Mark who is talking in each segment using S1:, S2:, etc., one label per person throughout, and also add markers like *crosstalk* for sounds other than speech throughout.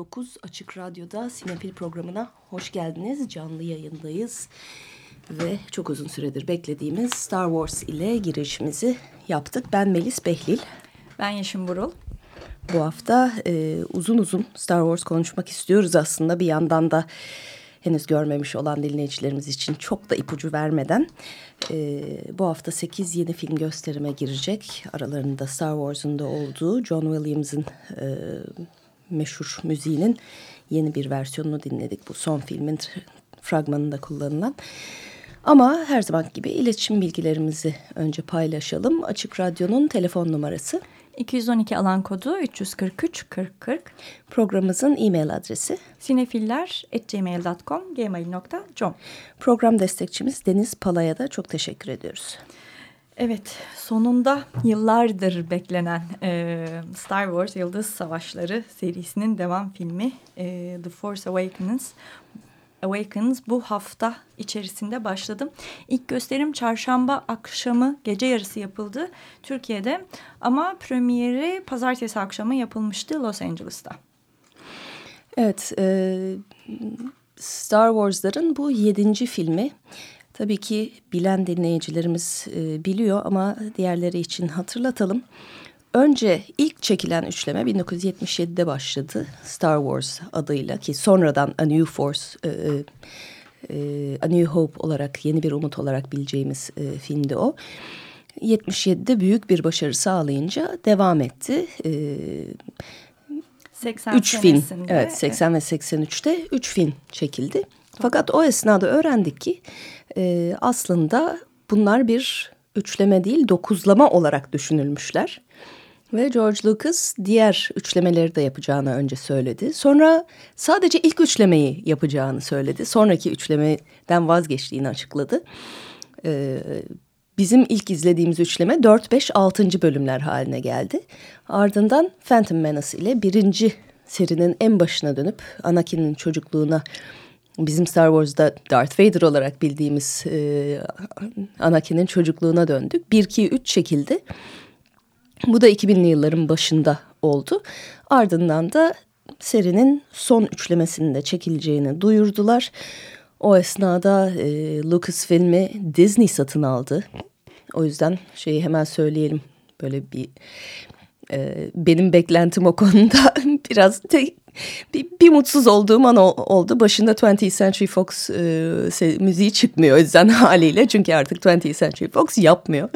S1: ...4.9 Açık Radyo'da Sinefil programına hoş geldiniz. Canlı yayındayız. Ve çok uzun süredir beklediğimiz Star Wars ile girişimizi yaptık. Ben Melis Behlil.
S2: Ben Yeşim Burul.
S1: Bu hafta e, uzun uzun Star Wars konuşmak istiyoruz aslında. Bir yandan da henüz görmemiş olan dinleyicilerimiz için çok da ipucu vermeden... E, bu hafta 8 yeni film gösterime girecek. Aralarında Star Wars'un da olduğu John Williams'ın... E, meşhur müziğinin yeni bir versiyonunu dinledik. Bu son filmin fragmanında kullanılan. Ama her zaman gibi iletişim bilgilerimizi önce paylaşalım. Açık Radyo'nun telefon numarası
S2: 212 alan kodu 343 40 40.
S1: Programımızın e-mail adresi
S2: sinefiller.gmail.com gmail.com
S1: Program destekçimiz Deniz Pala'ya da çok teşekkür ediyoruz.
S2: Evet, sonunda yıllardır beklenen e, Star Wars Yıldız Savaşları serisinin devam filmi e, The Force Awakens. Awakens bu hafta içerisinde başladım. İlk gösterim çarşamba akşamı gece yarısı yapıldı Türkiye'de ama premieri pazartesi akşamı yapılmıştı Los Angeles'ta.
S1: Evet, e, Star Wars'ların bu yedinci filmi. Tabii ki bilen dinleyicilerimiz e, biliyor ama diğerleri için hatırlatalım. Önce ilk çekilen üçleme 1977'de başladı Star Wars adıyla ki sonradan A New Force, e, e, A New Hope olarak yeni bir umut olarak bileceğimiz e, filmdi o. 77'de büyük bir başarı sağlayınca devam etti. E,
S2: 80 üç
S1: film, evet 80 ve 83'te 3 film çekildi. Fakat o esnada öğrendik ki e, aslında bunlar bir üçleme değil dokuzlama olarak düşünülmüşler. Ve George Lucas diğer üçlemeleri de yapacağını önce söyledi. Sonra sadece ilk üçlemeyi yapacağını söyledi. Sonraki üçlemeden vazgeçtiğini açıkladı. Ee, bizim ilk izlediğimiz üçleme 4, 5, 6. bölümler haline geldi. Ardından Phantom Menace ile birinci serinin en başına dönüp Anakin'in çocukluğuna bizim Star Wars'da Darth Vader olarak bildiğimiz e, Anakin'in çocukluğuna döndük. 1-2-3 çekildi. Bu da 2000'li yılların başında oldu. Ardından da serinin son üçlemesinin de çekileceğini duyurdular. O esnada e, Lucasfilm'i Disney satın aldı. O yüzden şeyi hemen söyleyelim. Böyle bir e, benim beklentim o konuda *laughs* biraz te, *laughs* bir, bir mutsuz olduğum an oldu. Başında 20th Century Fox e, müziği çıkmıyor o yüzden *laughs* haliyle. Çünkü artık 20th Century Fox yapmıyor.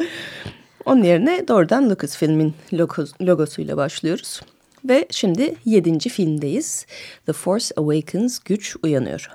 S1: Onun yerine doğrudan Lucasfilm'in logos, logosuyla başlıyoruz. Ve şimdi yedinci filmdeyiz. The Force Awakens, Güç Uyanıyor.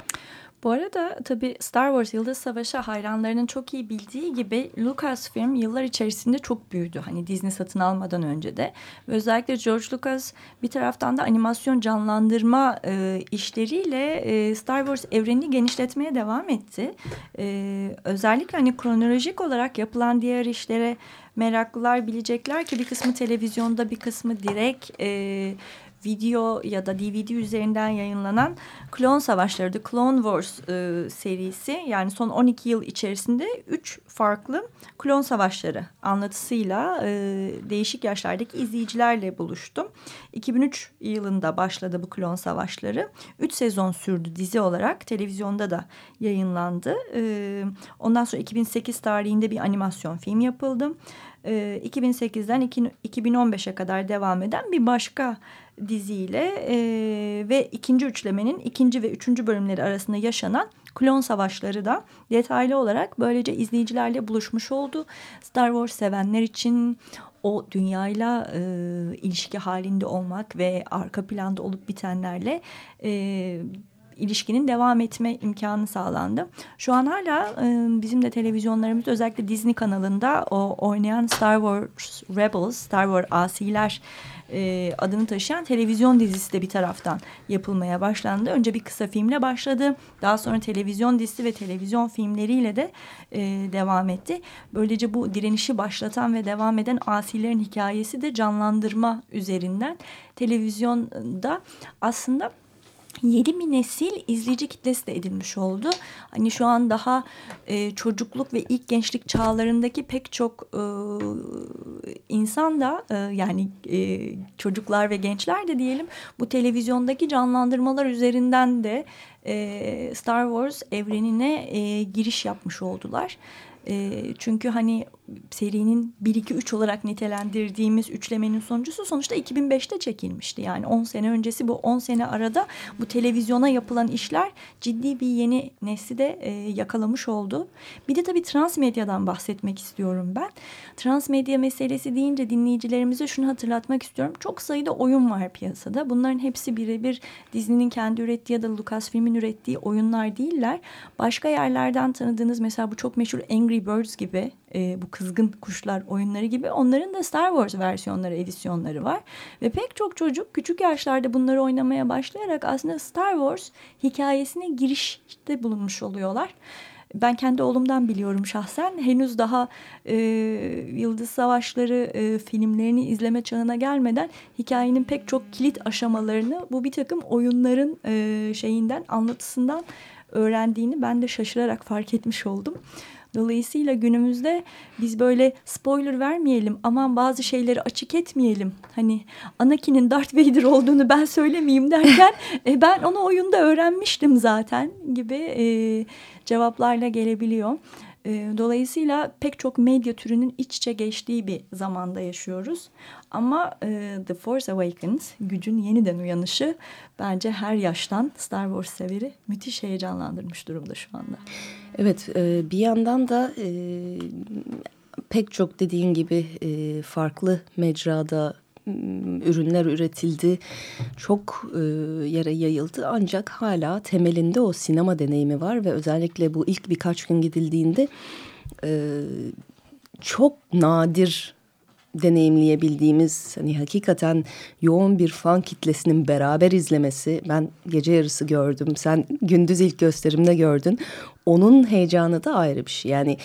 S2: Bu arada tabii Star Wars Yıldız Savaşı hayranlarının çok iyi bildiği gibi Lucasfilm yıllar içerisinde çok büyüdü. Hani Disney satın almadan önce de. Ve özellikle George Lucas bir taraftan da animasyon canlandırma e, işleriyle e, Star Wars evrenini genişletmeye devam etti. E, özellikle hani kronolojik olarak yapılan diğer işlere meraklılar bilecekler ki bir kısmı televizyonda bir kısmı direkt e, video ya da DVD üzerinden yayınlanan Klon Savaşları, The Clone Wars e, serisi yani son 12 yıl içerisinde 3 farklı klon savaşları anlatısıyla e, değişik yaşlardaki izleyicilerle buluştum. 2003 yılında başladı bu klon savaşları. 3 sezon sürdü dizi olarak televizyonda da yayınlandı. E, ondan sonra 2008 tarihinde bir animasyon film yapıldı. E, 2008'den 2015'e kadar devam eden bir başka diziyle e, ve ikinci üçlemenin ikinci ve üçüncü bölümleri arasında yaşanan klon savaşları da detaylı olarak böylece izleyicilerle buluşmuş oldu. Star Wars sevenler için o dünyayla e, ilişki halinde olmak ve arka planda olup bitenlerle e, ilişkinin devam etme imkanı sağlandı. Şu an hala e, bizim de televizyonlarımız özellikle Disney kanalında o oynayan Star Wars Rebels, Star Wars Asiler e, adını taşıyan televizyon dizisi de bir taraftan yapılmaya başlandı. Önce bir kısa filmle başladı. Daha sonra televizyon dizisi ve televizyon filmleriyle de e, devam etti. Böylece bu direnişi başlatan ve devam eden asilerin hikayesi de canlandırma üzerinden televizyonda aslında yeni bir nesil izleyici kitlesi de edinmiş oldu. Hani şu an daha e, çocukluk ve ilk gençlik çağlarındaki pek çok e, insan da e, yani e, çocuklar ve gençler de diyelim bu televizyondaki canlandırmalar üzerinden de e, Star Wars evrenine e, giriş yapmış oldular. E, çünkü hani serinin 1-2-3 olarak nitelendirdiğimiz üçlemenin sonuncusu sonuçta 2005'te çekilmişti. Yani 10 sene öncesi bu 10 sene arada bu televizyona yapılan işler ciddi bir yeni nesli de e, yakalamış oldu. Bir de tabii transmedyadan bahsetmek istiyorum ben. Transmedya meselesi deyince dinleyicilerimize şunu hatırlatmak istiyorum. Çok sayıda oyun var piyasada. Bunların hepsi birebir Disney'nin kendi ürettiği ya da Lucasfilm'in ürettiği oyunlar değiller. Başka yerlerden tanıdığınız mesela bu çok meşhur Angry Birds gibi e, bu kızgın kuşlar oyunları gibi onların da Star Wars versiyonları, edisyonları var. Ve pek çok çocuk küçük yaşlarda bunları oynamaya başlayarak aslında Star Wars hikayesine girişte bulunmuş oluyorlar. Ben kendi oğlumdan biliyorum şahsen. Henüz daha e, Yıldız Savaşları e, filmlerini izleme çağına gelmeden hikayenin pek çok kilit aşamalarını bu bir takım oyunların e, şeyinden anlatısından öğrendiğini ben de şaşırarak fark etmiş oldum. Dolayısıyla günümüzde biz böyle spoiler vermeyelim aman bazı şeyleri açık etmeyelim. Hani Anakin'in Darth Vader olduğunu ben söylemeyeyim derken *laughs* e, ben onu oyunda öğrenmiştim zaten gibi e, cevaplarla gelebiliyor. E, dolayısıyla pek çok medya türünün iç içe geçtiği bir zamanda yaşıyoruz. Ama e, The Force Awakens, gücün yeniden uyanışı bence her yaştan Star Wars severi müthiş heyecanlandırmış durumda şu anda.
S1: Evet e, bir yandan da e, pek çok dediğin gibi e, farklı mecrada ürünler üretildi. Çok e, yere yayıldı ancak hala temelinde o sinema deneyimi var ve özellikle bu ilk birkaç gün gidildiğinde e, çok nadir deneyimleyebildiğimiz hani hakikaten yoğun bir fan kitlesinin beraber izlemesi ben gece yarısı gördüm sen gündüz ilk gösterimde gördün onun heyecanı da ayrı bir şey yani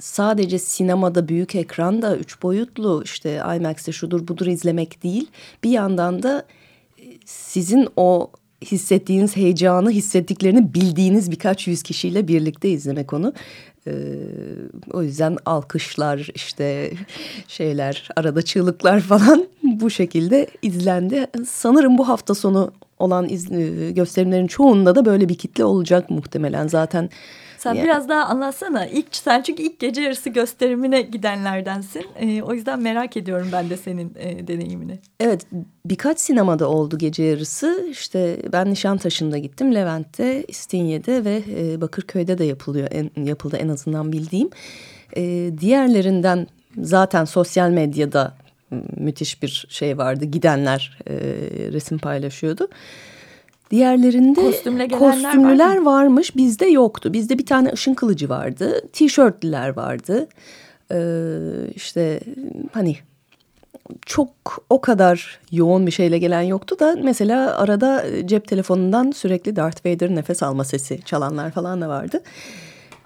S1: sadece sinemada büyük ekranda üç boyutlu işte IMAX'te şudur budur izlemek değil bir yandan da sizin o hissettiğiniz heyecanı hissettiklerini bildiğiniz birkaç yüz kişiyle birlikte izlemek onu. Ee, o yüzden alkışlar işte *laughs* şeyler arada çığlıklar falan *laughs* bu şekilde izlendi. Sanırım bu hafta sonu olan iz, e, gösterimlerin çoğunda da böyle bir kitle olacak muhtemelen zaten.
S2: Sen yani. biraz daha anlatsana. İlk sen çünkü ilk gece yarısı gösterimine gidenlerdensin. E, o yüzden merak ediyorum ben de senin e, deneyimini.
S1: Evet, birkaç sinemada oldu gece yarısı. İşte ben Nişantaşı'nda gittim, Levent'te, İstinye'de ve e, Bakırköy'de de yapılıyor. En, yapıldı en azından bildiğim. E, diğerlerinden zaten sosyal medyada müthiş bir şey vardı. Gidenler e, resim paylaşıyordu. Diğerlerinde Kostümle kostümlüler var varmış. Bizde yoktu. Bizde bir tane ışın kılıcı vardı. Tişörtlüler vardı. Ee, işte hani çok o kadar yoğun bir şeyle gelen yoktu da mesela arada cep telefonundan sürekli Darth Vader'ın nefes alma sesi çalanlar falan da vardı.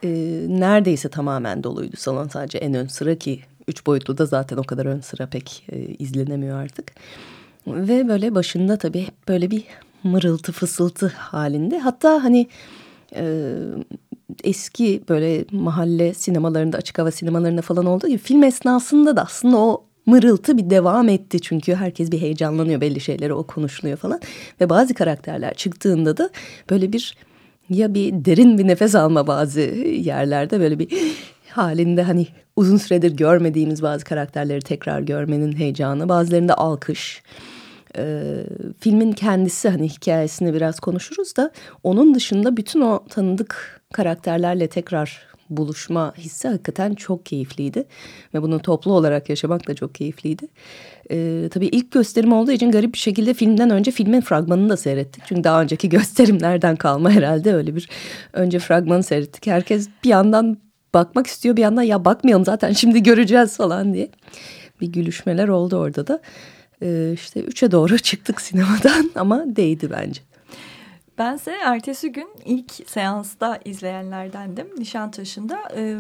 S1: Ee, neredeyse tamamen doluydu salon sadece en ön sıra ki üç boyutlu da zaten o kadar ön sıra pek e, izlenemiyor artık. Ve böyle başında tabii hep böyle bir mırıltı fısıltı halinde. Hatta hani e, eski böyle mahalle sinemalarında açık hava sinemalarında falan olduğu gibi film esnasında da aslında o mırıltı bir devam etti. Çünkü herkes bir heyecanlanıyor belli şeyleri o konuşuluyor falan. Ve bazı karakterler çıktığında da böyle bir ya bir derin bir nefes alma bazı yerlerde böyle bir halinde hani uzun süredir görmediğimiz bazı karakterleri tekrar görmenin heyecanı. Bazılarında alkış. Ee, filmin kendisi hani hikayesini biraz konuşuruz da onun dışında bütün o tanıdık karakterlerle tekrar buluşma hissi hakikaten çok keyifliydi. Ve bunu toplu olarak yaşamak da çok keyifliydi. Ee, tabii ilk gösterim olduğu için garip bir şekilde filmden önce filmin fragmanını da seyrettik. Çünkü daha önceki *laughs* gösterimlerden kalma herhalde öyle bir önce fragmanı seyrettik. Herkes bir yandan bakmak istiyor bir yandan ya bakmayalım zaten şimdi göreceğiz falan diye. Bir gülüşmeler oldu orada da. Ee, işte üçe doğru *laughs* çıktık sinemadan *laughs* ama değdi bence.
S2: Bense ertesi gün ilk seansta izleyenlerdendim Nişantaşı'nda. Ee,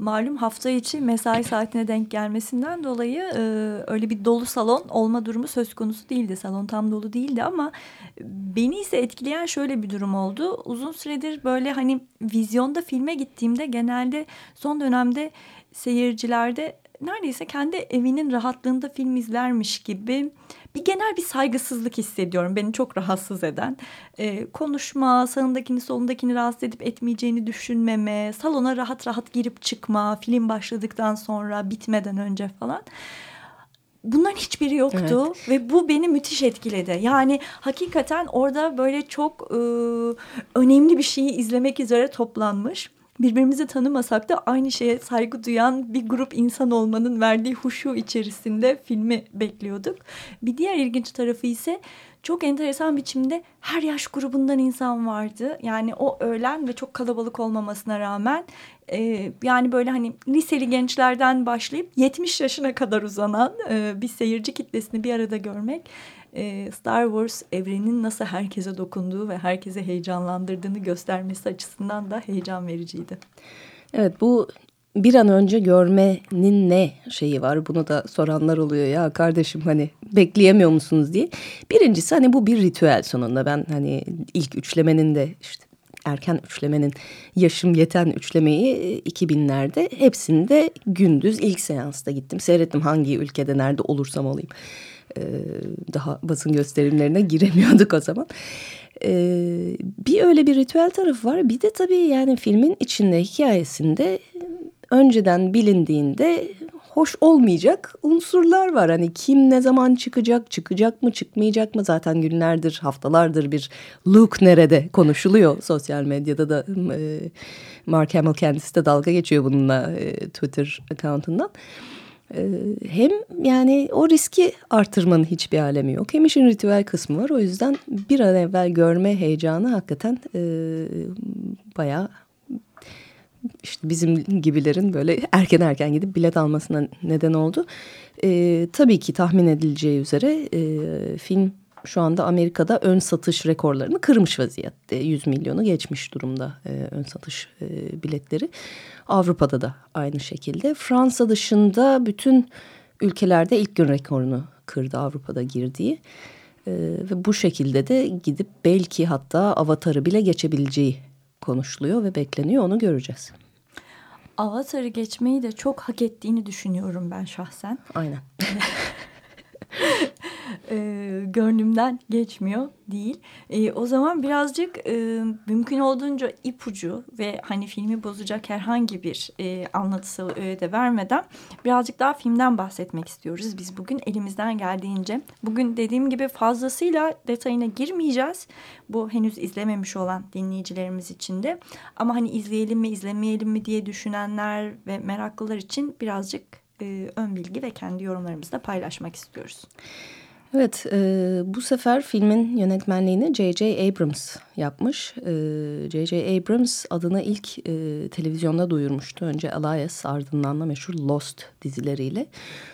S2: malum hafta içi mesai saatine denk gelmesinden dolayı e, öyle bir dolu salon olma durumu söz konusu değildi. Salon tam dolu değildi ama beni ise etkileyen şöyle bir durum oldu. Uzun süredir böyle hani vizyonda filme gittiğimde genelde son dönemde seyircilerde neredeyse kendi evinin rahatlığında film izlermiş gibi bir genel bir saygısızlık hissediyorum. Beni çok rahatsız eden. Ee, konuşma, sağındakini solundakini rahatsız edip etmeyeceğini düşünmeme, salona rahat rahat girip çıkma, film başladıktan sonra bitmeden önce falan. Bunların hiçbiri yoktu evet. ve bu beni müthiş etkiledi. Yani hakikaten orada böyle çok e, önemli bir şeyi izlemek üzere toplanmış birbirimizi tanımasak da aynı şeye saygı duyan bir grup insan olmanın verdiği huşu içerisinde filmi bekliyorduk. Bir diğer ilginç tarafı ise çok enteresan biçimde her yaş grubundan insan vardı. Yani o öğlen ve çok kalabalık olmamasına rağmen e, yani böyle hani liseli gençlerden başlayıp 70 yaşına kadar uzanan e, bir seyirci kitlesini bir arada görmek e, Star Wars evrenin nasıl herkese dokunduğu ve herkese heyecanlandırdığını göstermesi açısından da heyecan vericiydi.
S1: Evet bu bir an önce görmenin ne şeyi var bunu da soranlar oluyor ya kardeşim hani bekleyemiyor musunuz diye. Birincisi hani bu bir ritüel sonunda ben hani ilk üçlemenin de işte erken üçlemenin yaşım yeten üçlemeyi 2000'lerde hepsinde gündüz ilk seansta gittim. Seyrettim hangi ülkede nerede olursam olayım. Ee, daha basın gösterimlerine giremiyorduk o zaman. Ee, bir öyle bir ritüel tarafı var. Bir de tabii yani filmin içinde hikayesinde önceden bilindiğinde hoş olmayacak unsurlar var. Hani kim ne zaman çıkacak, çıkacak mı, çıkmayacak mı? Zaten günlerdir, haftalardır bir Luke nerede konuşuluyor sosyal medyada da. E, Mark Hamill kendisi de dalga geçiyor bununla e, Twitter account'undan. Ee, hem yani o riski artırmanın hiçbir alemi yok. Hem işin ritüel kısmı var. O yüzden bir an evvel görme heyecanı hakikaten e, bayağı işte bizim gibilerin böyle erken erken gidip bilet almasına neden oldu. E, tabii ki tahmin edileceği üzere e, film şu anda Amerika'da ön satış rekorlarını kırmış vaziyette. 100 milyonu geçmiş durumda e, ön satış e, biletleri. Avrupa'da da aynı şekilde. Fransa dışında bütün ülkelerde ilk gün rekorunu kırdı Avrupa'da girdiği. E, ve bu şekilde de gidip belki hatta Avatar'ı bile geçebileceği konuşuluyor ve bekleniyor onu göreceğiz.
S2: Avatar'ı geçmeyi de çok hak ettiğini düşünüyorum ben şahsen.
S1: Aynen. *laughs*
S2: e, gönlümden geçmiyor değil. E, o zaman birazcık e, mümkün olduğunca ipucu ve hani filmi bozacak herhangi bir e, anlatısal öğe de vermeden birazcık daha filmden bahsetmek istiyoruz. Biz bugün elimizden geldiğince bugün dediğim gibi fazlasıyla detayına girmeyeceğiz. Bu henüz izlememiş olan dinleyicilerimiz için de ama hani izleyelim mi izlemeyelim mi diye düşünenler ve meraklılar için birazcık e, ön bilgi ve kendi yorumlarımızı da paylaşmak istiyoruz.
S1: Evet, e, bu sefer filmin yönetmenliğini J.J. Abrams yapmış. J.J. E, Abrams adını ilk e, televizyonda duyurmuştu. Önce Alias ardından da meşhur Lost dizileriyle.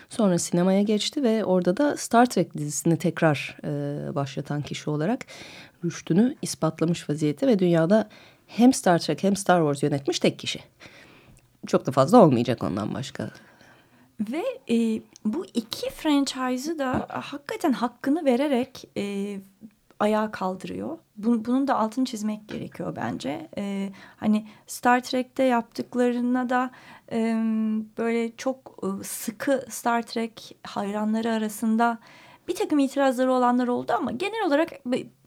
S1: Sonra sinemaya geçti ve orada da Star Trek dizisini tekrar e, başlatan kişi olarak rüştünü ispatlamış vaziyette ve dünyada hem Star Trek hem Star Wars yönetmiş tek kişi. Çok da fazla olmayacak ondan başka
S2: ve e, bu iki franchise'ı da hakikaten hakkını vererek e, ayağa kaldırıyor. Bunun, bunun da altını çizmek gerekiyor bence. E, hani Star Trek'te yaptıklarına da e, böyle çok e, sıkı Star Trek hayranları arasında bir takım itirazları olanlar oldu ama genel olarak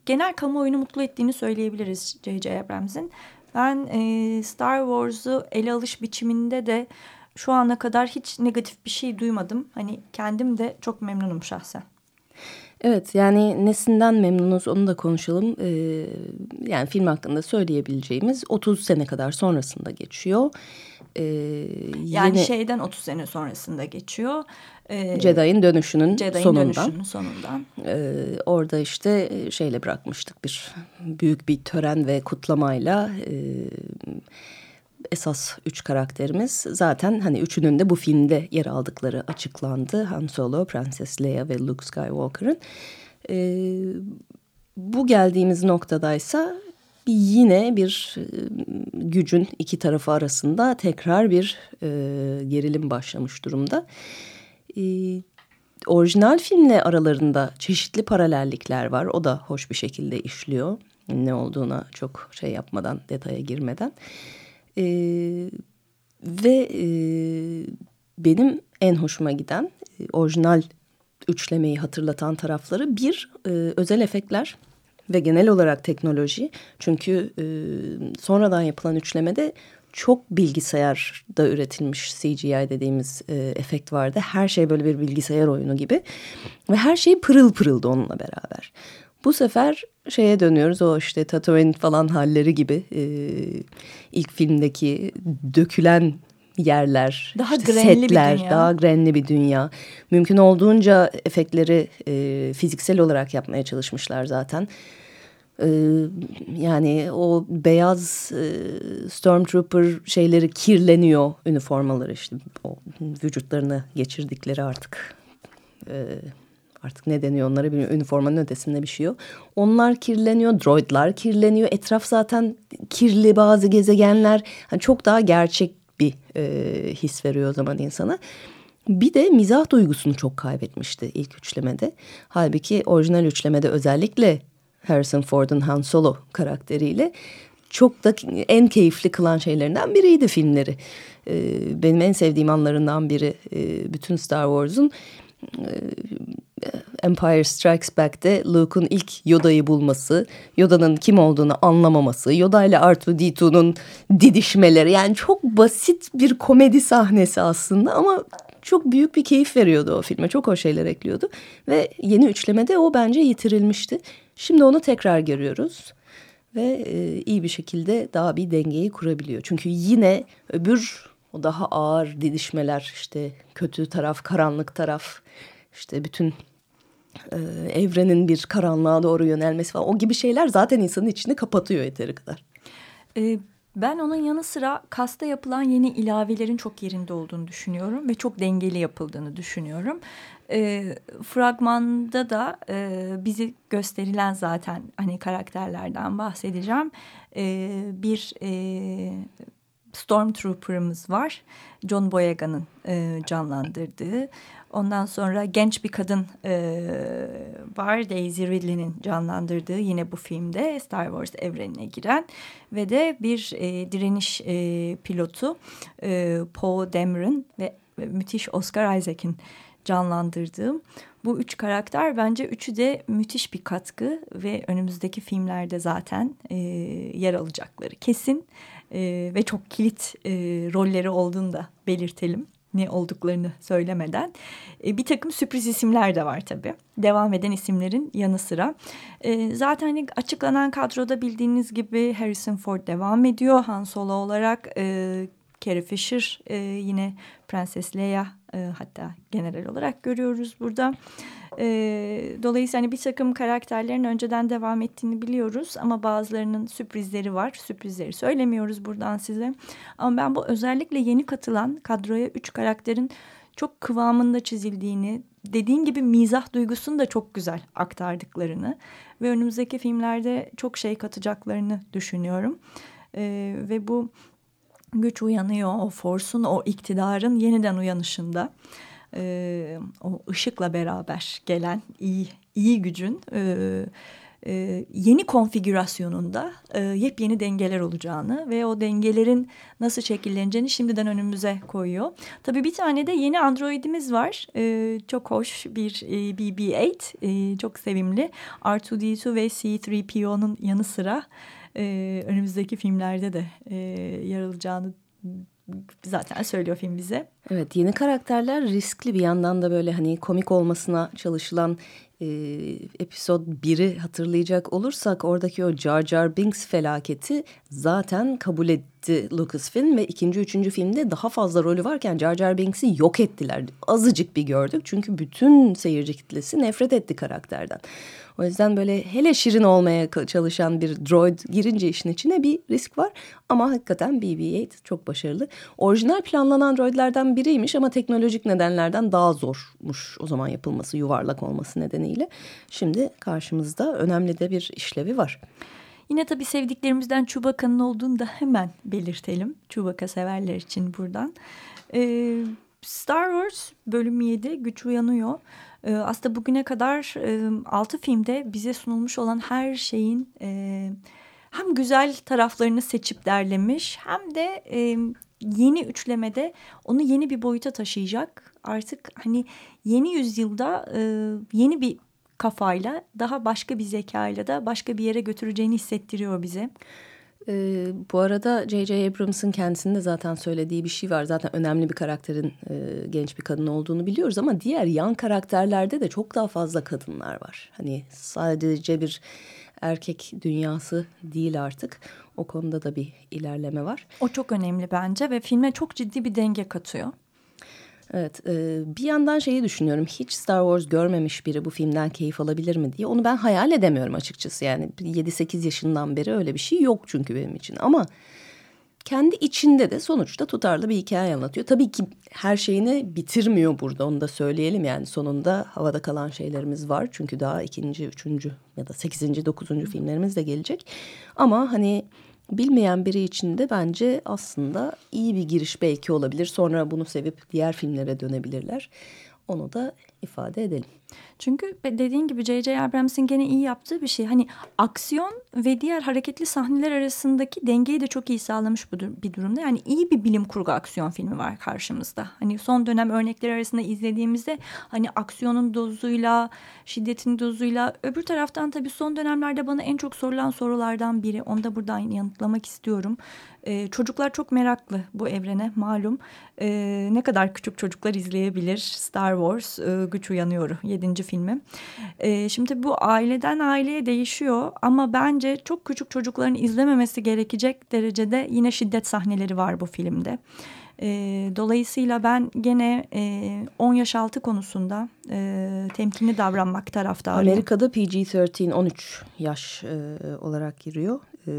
S2: genel kamuoyunu mutlu ettiğini söyleyebiliriz J.J. Abrams'in. Ben e, Star Wars'u ele alış biçiminde de şu ana kadar hiç negatif bir şey duymadım. Hani kendim de çok memnunum şahsen.
S1: Evet yani nesinden memnunuz onu da konuşalım. Ee, yani film hakkında söyleyebileceğimiz 30 sene kadar sonrasında geçiyor.
S2: Ee, yani yeni... şeyden 30 sene sonrasında geçiyor.
S1: Ee, Jedi'ın dönüşünün Jedi'ın sonundan.
S2: dönüşünün sonundan.
S1: Ee, orada işte şeyle bırakmıştık bir büyük bir tören ve kutlamayla... E, esas üç karakterimiz zaten hani üçünün de bu filmde yer aldıkları açıklandı. Han Solo, Prenses Leia ve Luke Skywalker'ın. Ee, bu geldiğimiz noktadaysa yine bir e, gücün iki tarafı arasında tekrar bir e, gerilim başlamış durumda. E, orijinal filmle aralarında çeşitli paralellikler var. O da hoş bir şekilde işliyor. Ne olduğuna çok şey yapmadan, detaya girmeden. E, ve e, benim en hoşuma giden e, orijinal üçlemeyi hatırlatan tarafları bir e, özel efektler ve genel olarak teknoloji. Çünkü e, sonradan yapılan üçlemede çok bilgisayarda üretilmiş CGI dediğimiz e, efekt vardı. Her şey böyle bir bilgisayar oyunu gibi ve her şey pırıl pırıldı onunla beraber. Bu sefer şeye dönüyoruz o işte Tatooine falan halleri gibi e, ilk filmdeki dökülen yerler,
S2: daha
S1: işte
S2: grenli
S1: setler, daha grenli bir dünya. Mümkün olduğunca efektleri e, fiziksel olarak yapmaya çalışmışlar zaten. E, yani o beyaz e, Stormtrooper şeyleri kirleniyor üniformaları işte o vücutlarını geçirdikleri artık e, artık ne deniyor onlara bilmiyorum. Üniformanın ötesinde bir şey yok. Onlar kirleniyor, droidlar kirleniyor. Etraf zaten kirli bazı gezegenler. Yani çok daha gerçek bir e, his veriyor o zaman insana. Bir de mizah duygusunu çok kaybetmişti ilk üçlemede. Halbuki orijinal üçlemede özellikle Harrison Ford'un Han Solo karakteriyle çok da en keyifli kılan şeylerinden biriydi filmleri. Ee, benim en sevdiğim anlarından biri e, bütün Star Wars'un e, Empire Strikes Back'te Luke'un ilk Yoda'yı bulması, Yoda'nın kim olduğunu anlamaması, Yoda ile R2-D2'nun didişmeleri yani çok basit bir komedi sahnesi aslında ama çok büyük bir keyif veriyordu o filme. Çok hoş şeyler ekliyordu ve yeni üçlemede o bence yitirilmişti. Şimdi onu tekrar görüyoruz ve e, iyi bir şekilde daha bir dengeyi kurabiliyor. Çünkü yine öbür o daha ağır didişmeler işte kötü taraf, karanlık taraf işte bütün e, evrenin bir karanlığa doğru yönelmesi falan o gibi şeyler zaten insanın içini kapatıyor yeteri kadar.
S2: E, ben onun yanı sıra kasta yapılan yeni ilavelerin çok yerinde olduğunu düşünüyorum ve çok dengeli yapıldığını düşünüyorum. E, fragmanda da e, bizi gösterilen zaten hani karakterlerden bahsedeceğim. E, bir e, Stormtrooper'ımız var. John Boyega'nın e, canlandırdığı. Ondan sonra genç bir kadın e, var. Daisy Ridley'nin canlandırdığı yine bu filmde Star Wars evrenine giren ve de bir e, direniş e, pilotu e, Poe Dameron ve, müthiş Oscar Isaac'in canlandırdığım bu üç karakter bence üçü de müthiş bir katkı ve önümüzdeki filmlerde zaten e, yer alacakları kesin e, ve çok kilit e, rolleri olduğunu da belirtelim ne olduklarını söylemeden e, bir takım sürpriz isimler de var tabii. Devam eden isimlerin yanı sıra. E, zaten açıklanan kadroda bildiğiniz gibi Harrison Ford devam ediyor. Han Solo olarak e, Carrie Fisher e, yine Prenses Leia e, hatta general olarak görüyoruz burada. E, dolayısıyla hani bir takım karakterlerin önceden devam ettiğini biliyoruz ama bazılarının sürprizleri var. Sürprizleri söylemiyoruz buradan size. Ama ben bu özellikle yeni katılan kadroya üç karakterin çok kıvamında çizildiğini, dediğin gibi mizah duygusunu da çok güzel aktardıklarını ve önümüzdeki filmlerde çok şey katacaklarını düşünüyorum. Ee, ve bu güç uyanıyor, o forsun, o iktidarın yeniden uyanışında e, o ışıkla beraber gelen iyi iyi gücün e, e, yeni konfigürasyonunda e, yepyeni dengeler olacağını ve o dengelerin nasıl şekilleneceğini şimdiden önümüze koyuyor. Tabii bir tane de yeni androidimiz var. E, çok hoş bir e, BB-8, e, çok sevimli. R2-D2 ve C-3PO'nun yanı sıra e, önümüzdeki filmlerde de e, yer alacağını zaten söylüyor film bize.
S1: Evet yeni karakterler riskli bir yandan da böyle hani komik olmasına çalışılan e, episod 1'i hatırlayacak olursak oradaki o Jar Jar Binks felaketi zaten kabul etti Lucasfilm ve ikinci üçüncü filmde daha fazla rolü varken Jar Jar Binks'i yok ettiler. Azıcık bir gördük çünkü bütün seyirci kitlesi nefret etti karakterden. O yüzden böyle hele şirin olmaya çalışan bir droid girince işin içine bir risk var. Ama hakikaten BB-8 çok başarılı. Orijinal planlanan droidlerden biriymiş ama teknolojik nedenlerden daha zormuş o zaman yapılması yuvarlak olması nedeniyle. Şimdi karşımızda önemli de bir işlevi var.
S2: Yine tabii sevdiklerimizden Chewbacca'nın olduğunu da hemen belirtelim. Chewbacca severler için buradan. Ee, Star Wars bölüm 7 güç uyanıyor. Ee, aslında bugüne kadar e, 6 filmde bize sunulmuş olan her şeyin e, hem güzel taraflarını seçip derlemiş hem de e, yeni üçlemede onu yeni bir boyuta taşıyacak. Artık hani yeni yüzyılda yeni bir kafayla daha başka bir zekayla da başka bir yere götüreceğini hissettiriyor bize.
S1: Ee, bu arada J.J. Abrams'ın kendisinde zaten söylediği bir şey var. Zaten önemli bir karakterin e, genç bir kadın olduğunu biliyoruz ama diğer yan karakterlerde de çok daha fazla kadınlar var. Hani sadece bir erkek dünyası değil artık. O konuda da bir ilerleme var.
S2: O çok önemli bence ve filme çok ciddi bir denge katıyor.
S1: Evet e, bir yandan şeyi düşünüyorum. Hiç Star Wars görmemiş biri bu filmden keyif alabilir mi diye. Onu ben hayal edemiyorum açıkçası. Yani 7-8 yaşından beri öyle bir şey yok çünkü benim için. Ama kendi içinde de sonuçta tutarlı bir hikaye anlatıyor. Tabii ki her şeyini bitirmiyor burada onu da söyleyelim. Yani sonunda havada kalan şeylerimiz var. Çünkü daha ikinci, üçüncü ya da sekizinci, dokuzuncu filmlerimiz de gelecek. Ama hani bilmeyen biri için de bence aslında iyi bir giriş belki olabilir. Sonra bunu sevip diğer filmlere dönebilirler. Onu da ifade edelim.
S2: Çünkü dediğin gibi J.J. Abrams'in gene iyi yaptığı bir şey. Hani aksiyon ve diğer hareketli sahneler arasındaki dengeyi de çok iyi sağlamış bu bir durumda. Yani iyi bir bilim kurgu aksiyon filmi var karşımızda. Hani son dönem örnekler arasında izlediğimizde hani aksiyonun dozuyla, şiddetin dozuyla öbür taraftan tabii son dönemlerde bana en çok sorulan sorulardan biri. Onu da buradan yanıtlamak istiyorum. Ee, çocuklar çok meraklı bu evrene malum. Ee, ne kadar küçük çocuklar izleyebilir Star Wars e, Güç Uyanıyor yedinci filmi. E, şimdi bu aileden aileye değişiyor ama bence çok küçük çocukların izlememesi gerekecek derecede yine şiddet sahneleri var bu filmde. E, dolayısıyla ben gene e, 10 yaş altı konusunda e, temkinli davranmak taraftarıyım.
S1: Amerika'da PG-13 13 yaş e, olarak giriyor. E,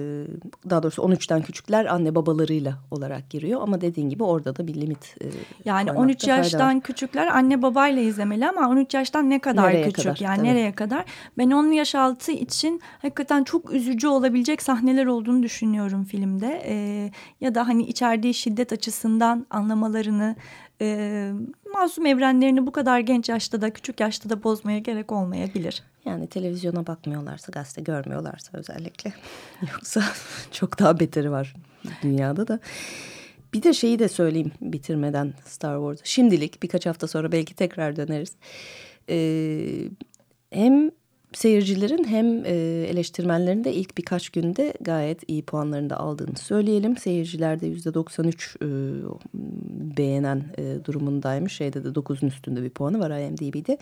S1: daha doğrusu 13'ten küçükler anne babalarıyla olarak giriyor. Ama dediğin gibi orada da bir limit e,
S2: Yani 13 yaştan küçükler anne babayla izlemeli ama 13 yaştan ne kadar
S1: nereye
S2: küçük
S1: kadar,
S2: yani
S1: tabii.
S2: nereye kadar? Ben 10 yaş altı için hakikaten çok üzücü olabilecek sahneler olduğunu düşünüyorum filmde. E, ya da hani içerdiği şiddet açısından anlamalarını e, masum evrenlerini bu kadar genç yaşta da küçük yaşta da bozmaya gerek olmayabilir.
S1: Yani televizyona bakmıyorlarsa, gazete görmüyorlarsa özellikle. *laughs* Yoksa *laughs* çok daha beteri var dünyada da. Bir de şeyi de söyleyeyim bitirmeden Star Wars. Şimdilik birkaç hafta sonra belki tekrar döneriz. Ee, hem seyircilerin hem e, eleştirmenlerin de ilk birkaç günde gayet iyi puanlarını da aldığını söyleyelim. Seyircilerde yüzde 93 e, beğenen e, durumundaymış. Şeyde de 9'un üstünde bir puanı var IMDb'de.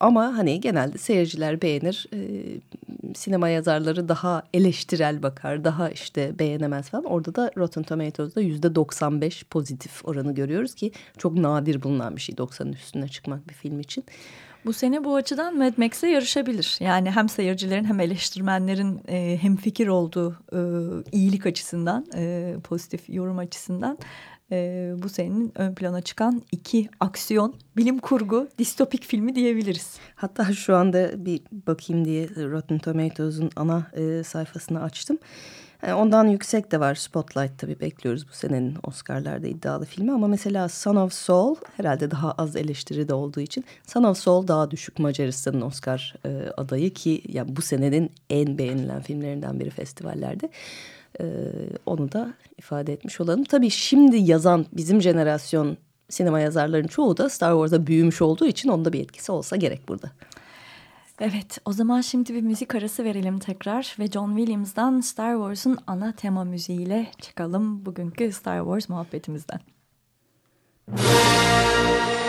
S1: Ama hani genelde seyirciler beğenir. Sinema yazarları daha eleştirel bakar. Daha işte beğenemez falan. Orada da Rotten Tomatoes'da yüzde 95 pozitif oranı görüyoruz ki çok nadir bulunan bir şey 90'ın üstüne çıkmak bir film için.
S2: Bu sene bu açıdan Mad Max'e yarışabilir. Yani hem seyircilerin hem eleştirmenlerin e, hem fikir olduğu e, iyilik açısından, e, pozitif yorum açısından e, bu senenin ön plana çıkan iki aksiyon, bilim kurgu, distopik filmi diyebiliriz.
S1: Hatta şu anda bir bakayım diye Rotten Tomatoes'un ana e, sayfasını açtım. Yani ondan yüksek de var Spotlight tabii bekliyoruz bu senenin Oscar'larda iddialı filmi. Ama mesela Son of Soul herhalde daha az eleştiri de olduğu için Son of Soul daha düşük Macaristan'ın Oscar e, adayı ki ya bu senenin en beğenilen filmlerinden biri festivallerde. E, onu da ifade etmiş olalım. Tabii şimdi yazan bizim jenerasyon sinema yazarlarının çoğu da Star Wars'a büyümüş olduğu için onda bir etkisi olsa gerek burada.
S2: Evet o zaman şimdi bir müzik arası verelim tekrar ve John Williams'dan Star Wars'un ana tema müziğiyle çıkalım bugünkü Star Wars muhabbetimizden.
S1: John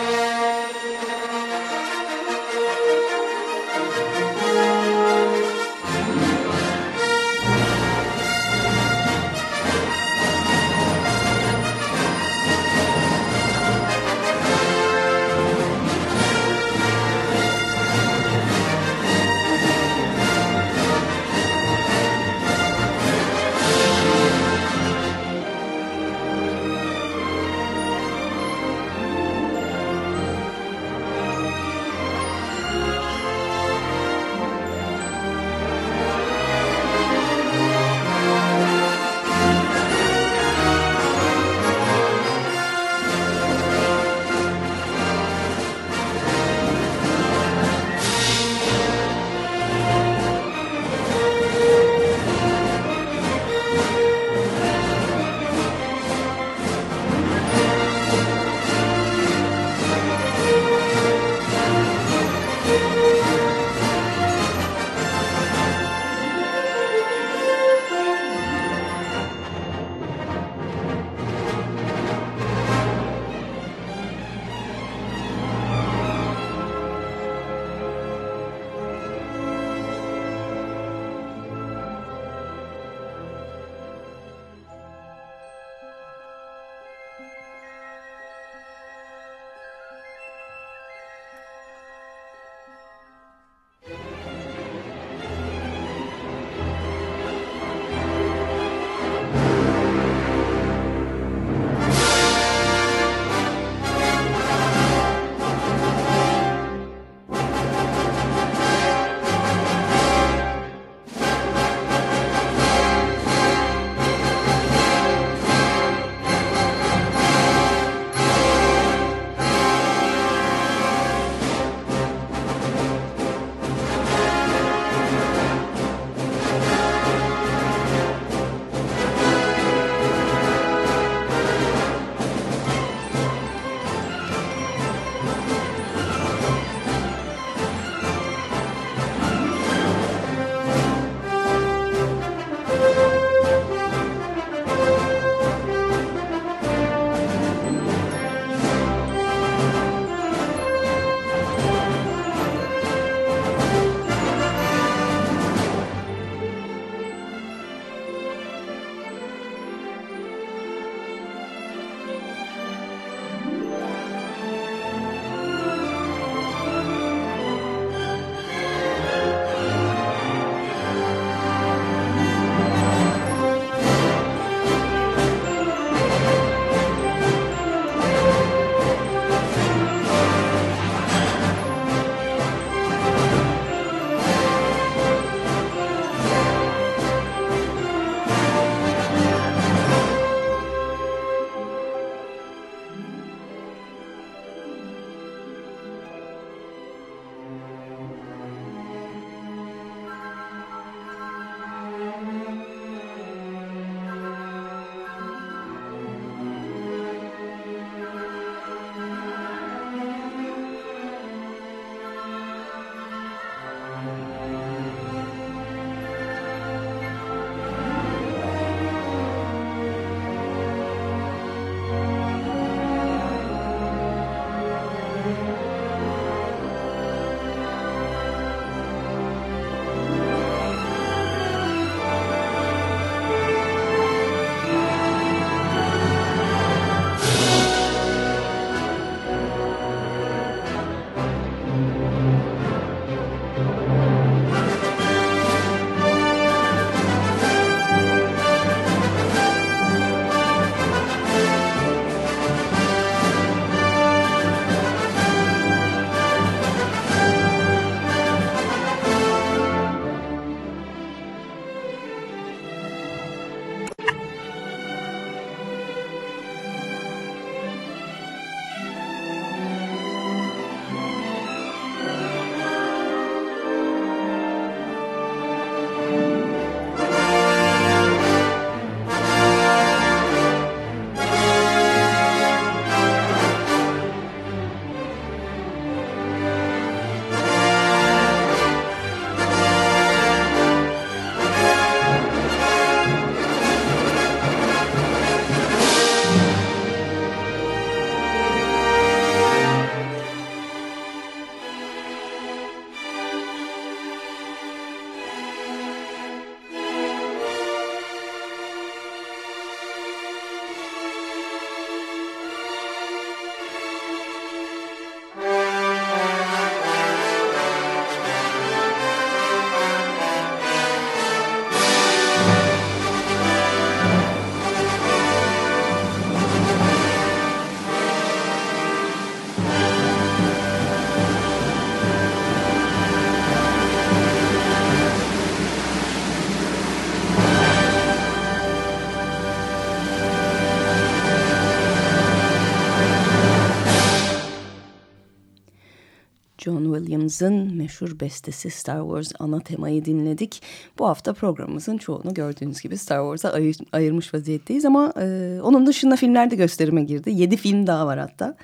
S1: Williams'ın meşhur bestesi Star Wars ana temayı dinledik. Bu hafta programımızın çoğunu gördüğünüz gibi Star Wars'a ayır, ayırmış vaziyetteyiz ama e, onun dışında filmler de gösterime girdi. Yedi film daha var hatta.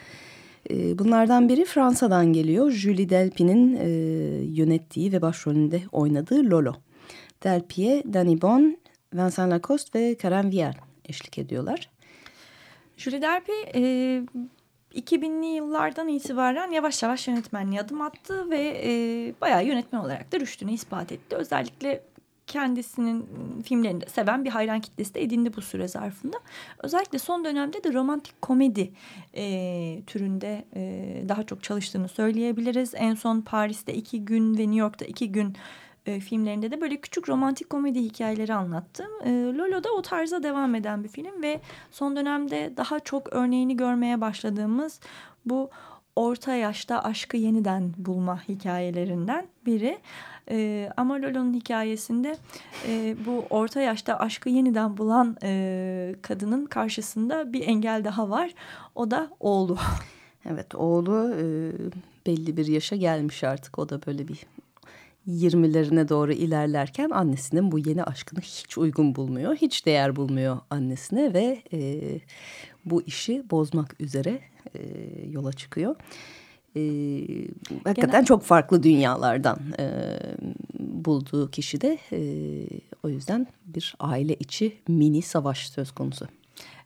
S1: E, bunlardan biri Fransa'dan geliyor. Julie Delpy'nin e, yönettiği ve başrolünde oynadığı Lolo. Delpy'ye Danny Bon, Vincent Lacoste ve Karen Vial eşlik ediyorlar.
S2: Julie Delpy e, 2000'li yıllardan itibaren yavaş yavaş yönetmenliğe adım attı ve e, bayağı yönetmen olarak da rüştünü ispat etti. Özellikle kendisinin filmlerini seven bir hayran kitlesi de edindi bu süre zarfında. Özellikle son dönemde de romantik komedi e, türünde e, daha çok çalıştığını söyleyebiliriz. En son Paris'te iki gün ve New York'ta iki gün e, filmlerinde de böyle küçük romantik komedi hikayeleri anlattım. E, Lolo da o tarza devam eden bir film ve son dönemde daha çok örneğini görmeye başladığımız bu orta yaşta aşkı yeniden bulma hikayelerinden biri. E, ama Lolo'nun hikayesinde e, bu orta yaşta aşkı yeniden bulan kadının karşısında bir engel daha var. O da oğlu.
S1: Evet oğlu belli bir yaşa gelmiş artık. O da böyle bir 20'lerine doğru ilerlerken annesinin bu yeni aşkını hiç uygun bulmuyor. Hiç değer bulmuyor annesine ve e, bu işi bozmak üzere e, yola çıkıyor. E, hakikaten Genel... çok farklı dünyalardan e, bulduğu kişi de e, o yüzden bir aile içi mini savaş söz konusu.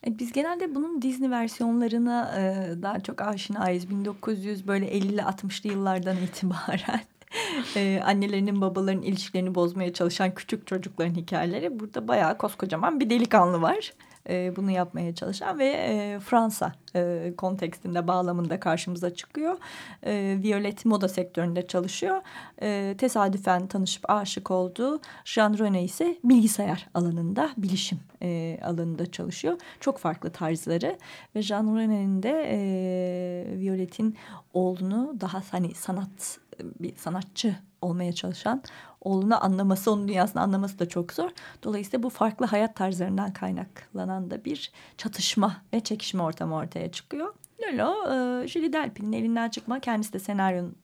S2: E, biz genelde bunun Disney versiyonlarına e, daha çok aşinayız. 1900 böyle 50'li 60'lı yıllardan *laughs* itibaren *laughs* e, annelerinin babaların ilişkilerini bozmaya çalışan küçük çocukların hikayeleri. Burada bayağı koskocaman bir delikanlı var. E, bunu yapmaya çalışan ve e, Fransa e, kontekstinde bağlamında karşımıza çıkıyor. E, Violet moda sektöründe çalışıyor. E, tesadüfen tanışıp aşık olduğu Jean Rene ise bilgisayar alanında, bilişim e, alanında çalışıyor. Çok farklı tarzları ve Jean Rene'nin de e, Violet'in oğlunu daha hani sanat bir sanatçı olmaya çalışan oğlunu anlaması, onun dünyasını anlaması da çok zor. Dolayısıyla bu farklı hayat tarzlarından kaynaklanan da bir çatışma ve çekişme ortamı ortaya çıkıyor. Lolo, e, Julie Delpy'nin elinden çıkma. Kendisi de senaryonun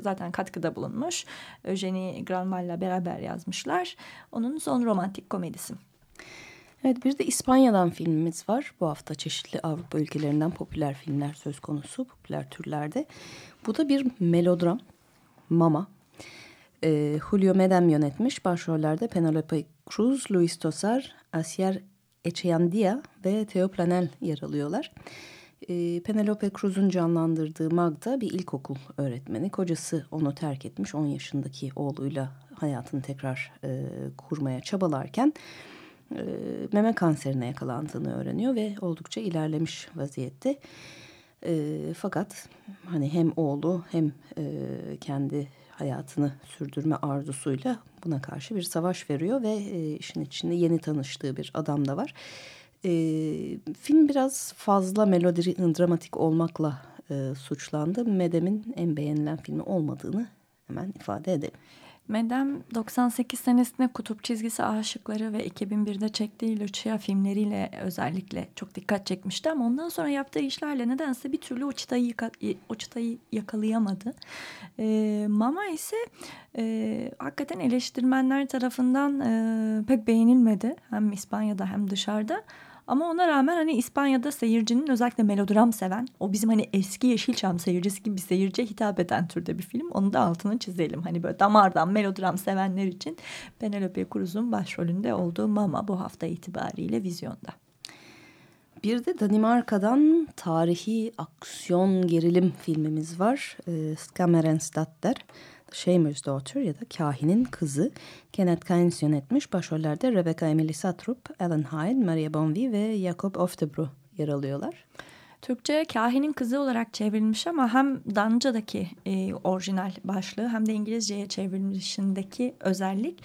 S2: zaten katkıda bulunmuş. Eugenie Granval'la beraber yazmışlar. Onun son romantik komedisi.
S1: Evet bir de İspanya'dan filmimiz var. Bu hafta çeşitli Avrupa ülkelerinden popüler filmler söz konusu. Popüler türlerde. Bu da bir melodram. Mama. E, Julio Medem yönetmiş. Başrollerde Penelope Cruz, Luis Tosar, Asier Echeandia ve Theo Planel yer alıyorlar. E, Penelope Cruz'un canlandırdığı Magda bir ilkokul öğretmeni. Kocası onu terk etmiş. 10 yaşındaki oğluyla hayatını tekrar e, kurmaya çabalarken e, meme kanserine yakalandığını öğreniyor ve oldukça ilerlemiş vaziyette. E, fakat hani hem oğlu hem e, kendi hayatını sürdürme arzusuyla buna karşı bir savaş veriyor ve e, işin içinde yeni tanıştığı bir adam da var. E, film biraz fazla melodi dramatik olmakla e, suçlandı. Medem'in en beğenilen filmi olmadığını hemen ifade edelim.
S2: Medem 98 senesinde Kutup Çizgisi Aşıkları ve 2001'de çektiği Lucia filmleriyle özellikle çok dikkat çekmişti ama ondan sonra yaptığı işlerle nedense bir türlü o çıtayı, o çıtayı yakalayamadı. E, Mama ise e, hakikaten eleştirmenler tarafından e, pek beğenilmedi hem İspanya'da hem dışarıda. Ama ona rağmen hani İspanya'da seyircinin özellikle melodram seven, o bizim hani eski Yeşilçam seyircisi gibi bir seyirciye hitap eden türde bir film. Onu da altını çizelim. Hani böyle damardan melodram sevenler için Penelope Cruz'un başrolünde olduğu Mama bu hafta itibariyle vizyonda.
S1: Bir de Danimarka'dan tarihi aksiyon gerilim filmimiz var. E, Skamerenstatter. Shamer's Daughter ya da Kahinin Kızı. Kenneth Kynes yönetmiş. Başrollerde Rebecca Emily Satrup, Alan Hyde, Maria Bonvi ve Jacob Oftebro yer alıyorlar.
S2: Türkçe Kahinin Kızı olarak çevrilmiş ama hem Danca'daki e, orijinal başlığı hem de İngilizceye çevrilmişindeki özellik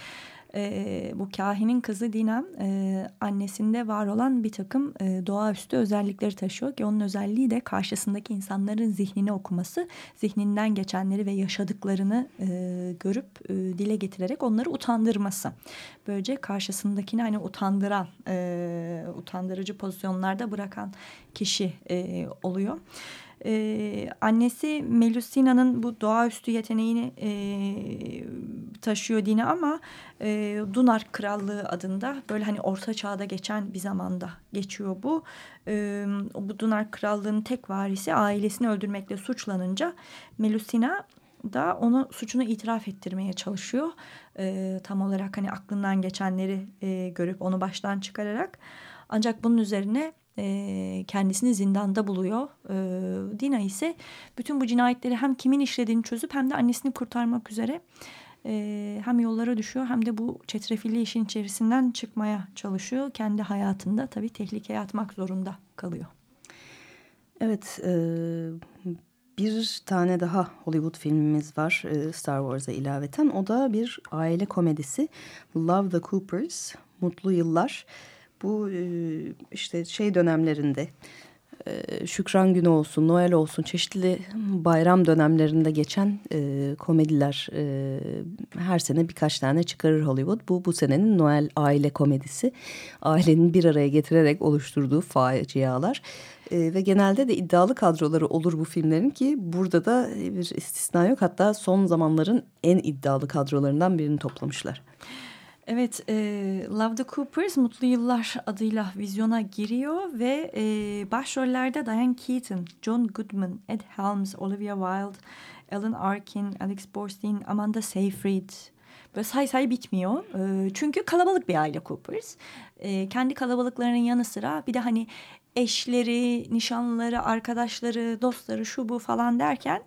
S2: e, bu kahinin kızı Dinem e, annesinde var olan bir takım e, doğaüstü özellikleri taşıyor ki onun özelliği de karşısındaki insanların zihnini okuması, zihninden geçenleri ve yaşadıklarını e, görüp e, dile getirerek onları utandırması. Böylece karşısındakini hani utandıran, e, utandırıcı pozisyonlarda bırakan kişi e, oluyor. Ee, annesi Melusina'nın bu doğaüstü yeteneğini e, taşıyor Dina ama e, Dunar Krallığı adında böyle hani orta çağda geçen bir zamanda geçiyor bu. E, bu Dunar Krallığı'nın tek varisi ailesini öldürmekle suçlanınca Melusina da onu suçunu itiraf ettirmeye çalışıyor. E, tam olarak hani aklından geçenleri e, görüp onu baştan çıkararak. Ancak bunun üzerine e, kendisini zindanda buluyor. E, Dina ise bütün bu cinayetleri hem kimin işlediğini çözüp hem de annesini kurtarmak üzere e, hem yollara düşüyor hem de bu çetrefilli işin içerisinden çıkmaya çalışıyor. Kendi hayatında tabii tehlikeye atmak zorunda kalıyor.
S1: Evet, e, bir tane daha Hollywood filmimiz var e, Star Wars'a ilaveten. O da bir aile komedisi Love the Coopers, Mutlu Yıllar. Bu e, işte şey dönemlerinde e, Şükran Günü olsun, Noel olsun çeşitli bayram dönemlerinde geçen e, komediler her sene birkaç tane çıkarır Hollywood. Bu bu senenin Noel aile komedisi. Ailenin bir araya getirerek oluşturduğu facialar. E, ve genelde de iddialı kadroları olur bu filmlerin ki burada da bir istisna yok. Hatta son zamanların en iddialı kadrolarından birini toplamışlar.
S2: Evet, e, Love the Coopers Mutlu Yıllar adıyla vizyona giriyor ve e, başrollerde Diane Keaton, John Goodman, Ed Helms, Olivia Wilde, Alan Arkin, Alex Borstein, Amanda Seyfried. Böyle say say bitmiyor. E, çünkü kalabalık bir aile Coopers. E, kendi kalabalıklarının yanı sıra bir de hani eşleri, nişanlıları, arkadaşları, dostları şu bu falan derken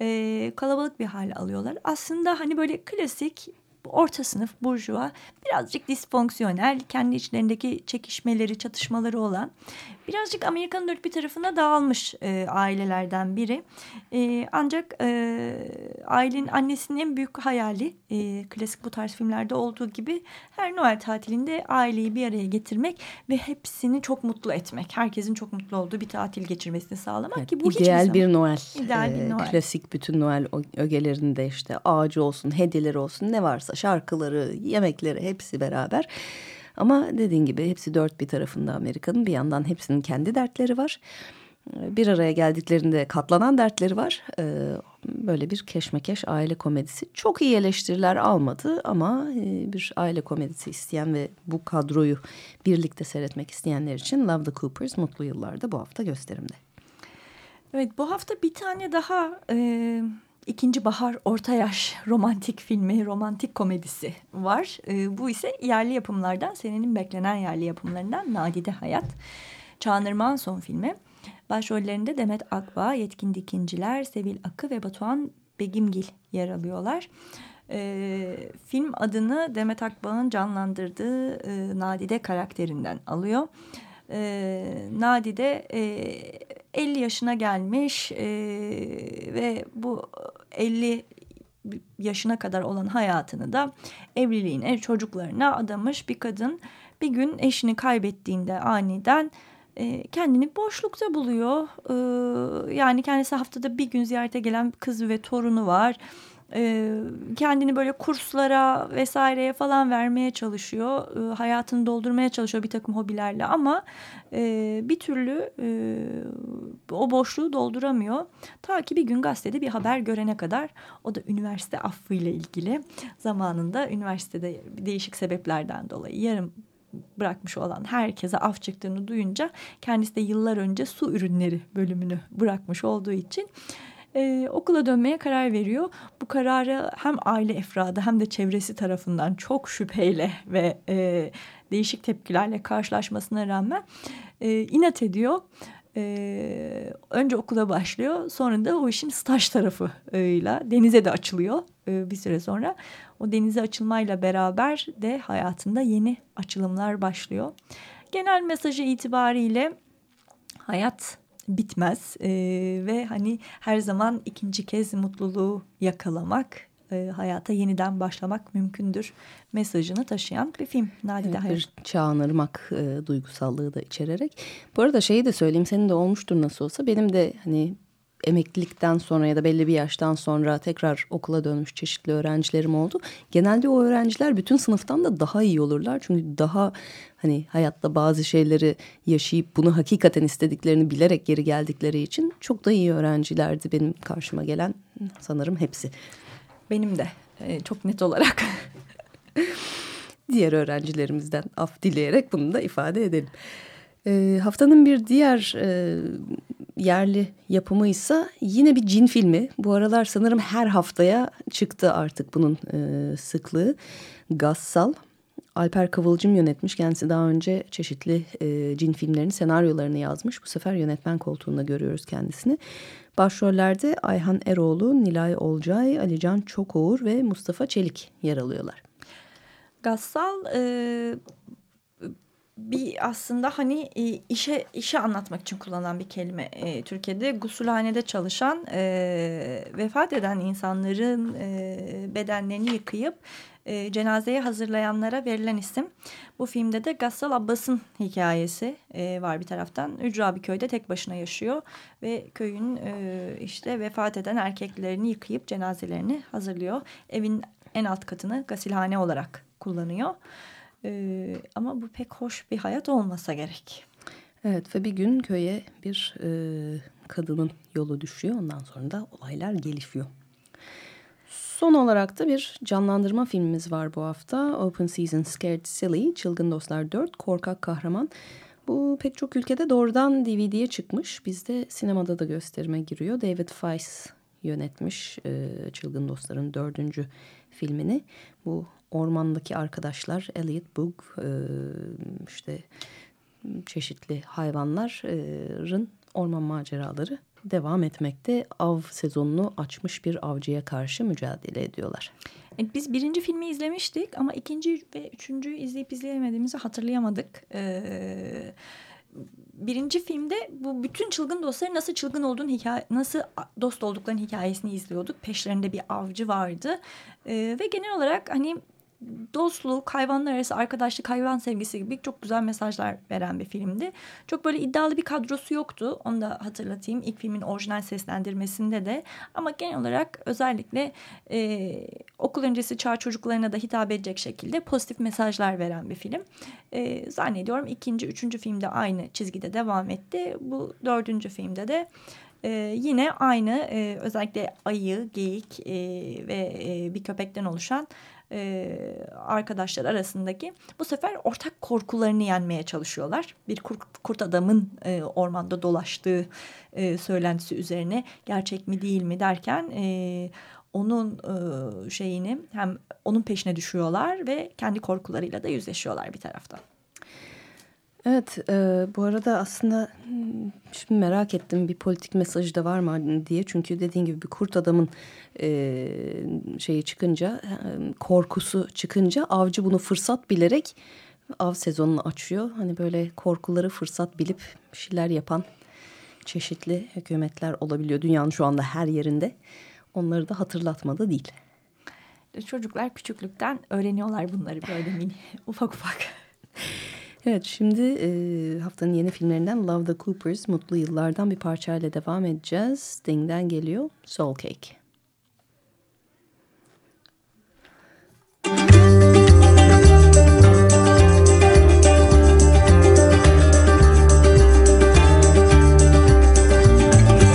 S2: e, kalabalık bir hale alıyorlar. Aslında hani böyle klasik orta sınıf burjuva birazcık disfonksiyonel kendi içlerindeki çekişmeleri çatışmaları olan birazcık Amerika'nın dört bir tarafına dağılmış e, ailelerden biri. E, ancak e, ailenin annesinin en büyük hayali e, klasik bu tarz filmlerde olduğu gibi her Noel tatilinde aileyi bir araya getirmek ve hepsini çok mutlu etmek. Herkesin çok mutlu olduğu bir tatil geçirmesini sağlamak evet, ki bu
S1: ideal bir Noel.
S2: İdeal bir Noel.
S1: Klasik bütün Noel ögelerinde işte ağacı olsun, hediyeleri olsun ne varsa şarkıları, yemekleri hepsi beraber. Ama dediğin gibi hepsi dört bir tarafında Amerika'nın bir yandan hepsinin kendi dertleri var. Bir araya geldiklerinde katlanan dertleri var. Ee, böyle bir keşmekeş aile komedisi. Çok iyi eleştiriler almadı ama e, bir aile komedisi isteyen ve bu kadroyu birlikte seyretmek isteyenler için Love the Coopers Mutlu Yıllar'da bu hafta gösterimde.
S2: Evet bu hafta bir tane daha e, ikinci bahar orta yaş romantik filmi, romantik komedisi var. E, bu ise yerli yapımlardan, senenin beklenen yerli yapımlarından Nadide Hayat. Çağınır Manson filmi. Başrollerinde Demet Akbağ, Yetkin Dikinciler, Sevil Akı ve Batuhan Begimgil yer alıyorlar. E, film adını Demet Akbağ'ın canlandırdığı e, Nadide karakterinden alıyor. E, Nadide e, 50 yaşına gelmiş e, ve bu 50 yaşına kadar olan hayatını da evliliğine, çocuklarına adamış bir kadın. Bir gün eşini kaybettiğinde aniden e, kendini boşlukta buluyor. E, yani kendisi haftada bir gün ziyarete gelen kız ve torunu var kendini böyle kurslara vesaireye falan vermeye çalışıyor. Hayatını doldurmaya çalışıyor bir takım hobilerle ama bir türlü o boşluğu dolduramıyor. Ta ki bir gün gazetede bir haber görene kadar o da üniversite affıyla ilgili zamanında üniversitede değişik sebeplerden dolayı yarım bırakmış olan herkese af çıktığını duyunca kendisi de yıllar önce su ürünleri bölümünü bırakmış olduğu için e, okula dönmeye karar veriyor. Bu kararı hem aile efradı hem de çevresi tarafından çok şüpheyle ve e, değişik tepkilerle karşılaşmasına rağmen e, inat ediyor. Ee, önce okula başlıyor sonra da o işin staj tarafıyla denize de açılıyor e, bir süre sonra. O denize açılmayla beraber de hayatında yeni açılımlar başlıyor. Genel mesajı itibariyle hayat bitmez e, ve hani her zaman ikinci kez mutluluğu yakalamak e, hayata yeniden başlamak mümkündür mesajını taşıyan bir film Nadide evet, Hayat.
S1: Bir çağınırmak e, duygusallığı da içererek. Bu arada şeyi de söyleyeyim senin de olmuştur nasıl olsa benim de hani emeklilikten sonra ya da belli bir yaştan sonra tekrar okula dönmüş çeşitli öğrencilerim oldu. Genelde o öğrenciler bütün sınıftan da daha iyi olurlar. Çünkü daha hani hayatta bazı şeyleri yaşayıp bunu hakikaten istediklerini bilerek geri geldikleri için çok da iyi öğrencilerdi benim karşıma gelen sanırım hepsi.
S2: Benim de e, çok net olarak. *laughs*
S1: Diğer öğrencilerimizden af dileyerek bunu da ifade edelim. E, haftanın bir diğer e, yerli yapımı ise yine bir cin filmi. Bu aralar sanırım her haftaya çıktı artık bunun e, sıklığı. Gassal. Alper Kıvılcım yönetmiş. Kendisi daha önce çeşitli e, cin filmlerinin senaryolarını yazmış. Bu sefer yönetmen koltuğunda görüyoruz kendisini. Başrollerde Ayhan Eroğlu, Nilay Olcay, Alican Çokoğur ve Mustafa Çelik yer alıyorlar.
S2: Gassal e, bir aslında hani e, işe işe anlatmak için kullanılan bir kelime e, Türkiye'de gusülhanede çalışan e, vefat eden insanların e, bedenlerini yıkayıp e, cenazeye hazırlayanlara verilen isim. Bu filmde de Gassal Abbas'ın hikayesi e, var bir taraftan. Ücra bir köyde tek başına yaşıyor ve köyün e, işte vefat eden erkeklerini yıkayıp cenazelerini hazırlıyor. Evin en alt katını gasilhane olarak kullanıyor. Ee, ama bu pek hoş bir hayat olmasa gerek.
S1: Evet ve bir gün köye bir e, kadının yolu düşüyor. Ondan sonra da olaylar gelişiyor. Son olarak da bir canlandırma filmimiz var bu hafta. Open Season Scared Silly, Çılgın Dostlar 4, Korkak Kahraman. Bu pek çok ülkede doğrudan DVD'ye çıkmış. Bizde sinemada da gösterime giriyor. David Feiss yönetmiş e, Çılgın Dostlar'ın dördüncü filmini. Bu ormandaki arkadaşlar Elliot Bug e, işte çeşitli hayvanların orman maceraları devam etmekte. Av sezonunu açmış bir avcıya karşı mücadele ediyorlar.
S2: E, biz birinci filmi izlemiştik ama ikinci ve üçüncüyü izleyip izleyemediğimizi hatırlayamadık. Ee, birinci filmde bu bütün çılgın dostları nasıl çılgın olduğunu hikaye nasıl dost olduklarının hikayesini izliyorduk. Peşlerinde bir avcı vardı ee, ve genel olarak hani dostluk, hayvanlar arası arkadaşlık, hayvan sevgisi gibi çok güzel mesajlar veren bir filmdi. Çok böyle iddialı bir kadrosu yoktu. Onu da hatırlatayım. İlk filmin orijinal seslendirmesinde de. Ama genel olarak özellikle e, okul öncesi çağ çocuklarına da hitap edecek şekilde pozitif mesajlar veren bir film. E, zannediyorum ikinci, üçüncü filmde aynı çizgide devam etti. Bu dördüncü filmde de ee, yine aynı e, özellikle ayı, geyik e, ve e, bir köpekten oluşan e, arkadaşlar arasındaki bu sefer ortak korkularını yenmeye çalışıyorlar. Bir kurt, kurt adamın e, ormanda dolaştığı e, söylentisi üzerine gerçek mi değil mi derken e, onun e, şeyini hem onun peşine düşüyorlar ve kendi korkularıyla da yüzleşiyorlar bir taraftan.
S1: Evet, e, bu arada aslında hmm, şimdi merak ettim bir politik mesajı da var mı diye. Çünkü dediğin gibi bir kurt adamın e, şeyi çıkınca, korkusu çıkınca avcı bunu fırsat bilerek av sezonunu açıyor. Hani böyle korkuları fırsat bilip bir şeyler yapan çeşitli hükümetler olabiliyor dünyanın şu anda her yerinde. Onları da hatırlatmadı değil.
S2: Çocuklar küçüklükten öğreniyorlar bunları böyle mini *laughs* ufak ufak.
S1: Evet şimdi e, haftanın yeni filmlerinden Love the Coopers Mutlu Yıllardan bir parçayla devam edeceğiz. Sting'den geliyor Soul Cake.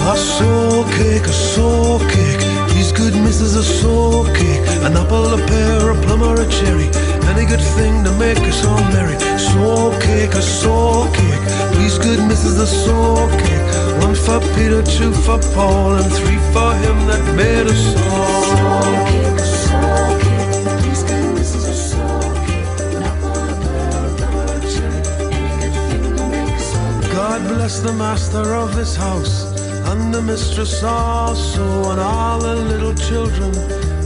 S1: A soul cake, a soul cake. These good misses a soul cake. An apple, a pear, a plum, or a cherry. Any good thing to make us all merry. Soul cake, a soul cake. These good misses a soul cake. One for Peter, two for Paul, and three for him that made us all. Soul cake, a soul cake. These good misses a soul cake. An apple, a pear, a plum, or a cherry. Any good thing to make us all merry. God bless the master of this house and the mistress also, and all the little children